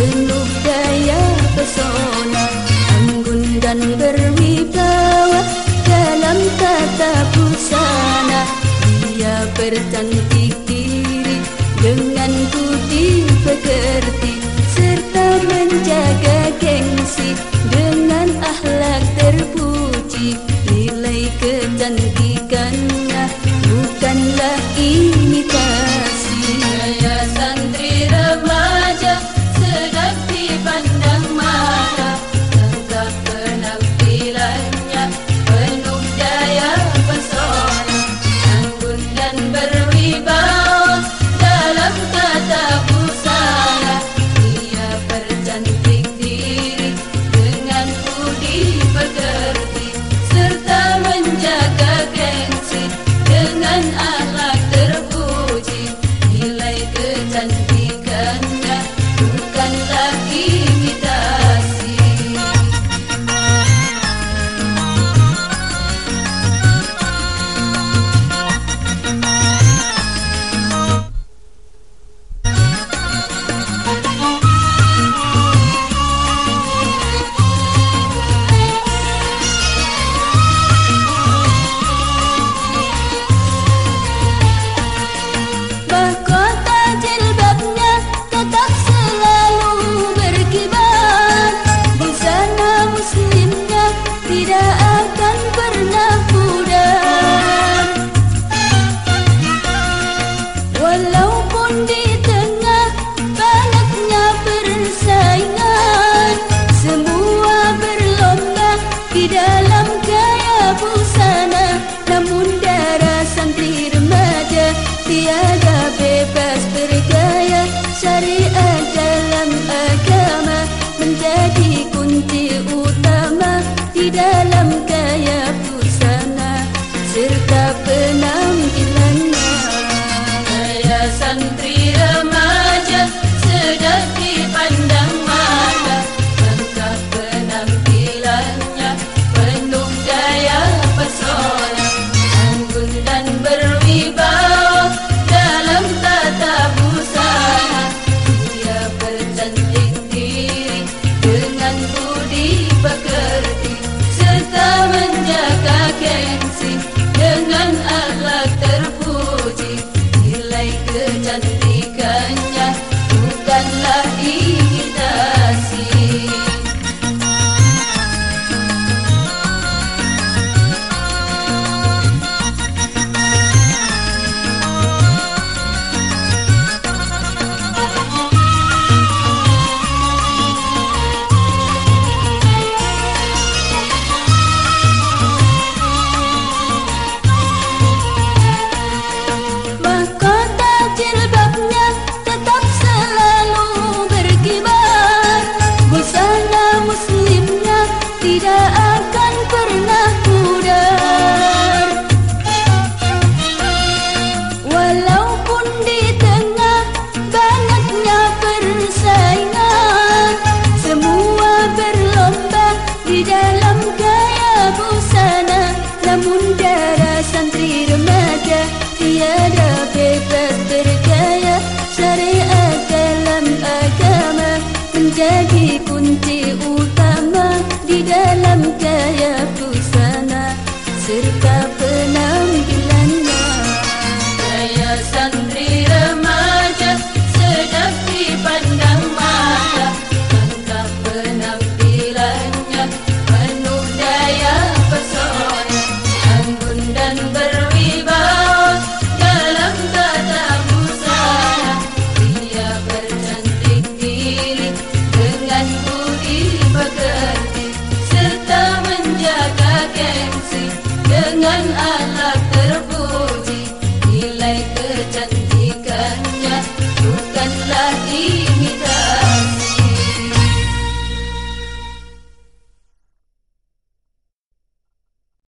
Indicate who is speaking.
Speaker 1: Penuh daya pesona Anggun dan berwibawa Dalam tata pusana Dia bercantik
Speaker 2: and I. syariat dalam agama menjadi kunci utama di dalam gaya busana serta penampilannya
Speaker 1: gaya santri remaja sedap. dengan budi pekerti serta menjaga gengsi dengan akhlak terpuji nilai kecantikan dengan atas